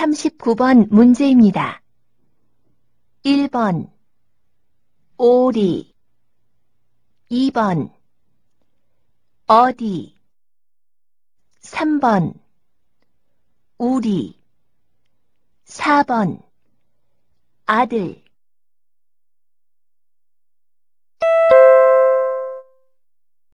39번 문제입니다. 1번 오리. 2번 어디. 3번 우리. 4번 아들.